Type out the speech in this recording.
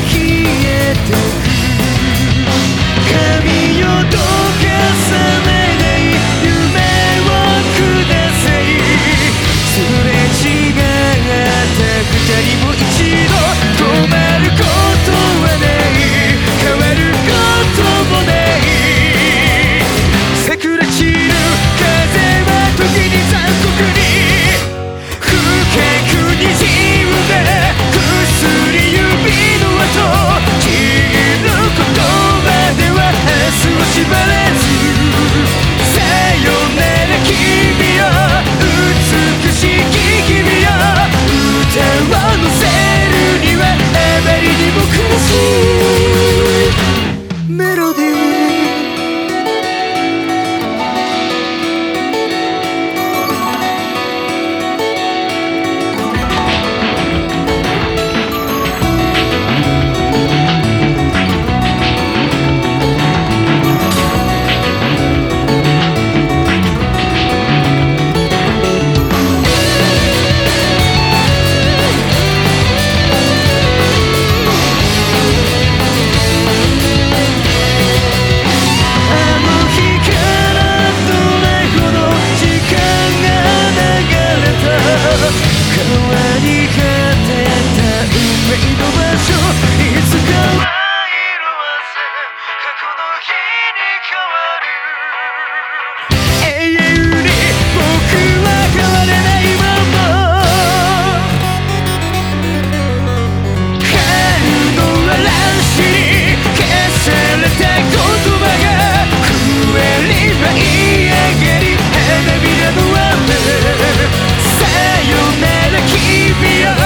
keep me alive.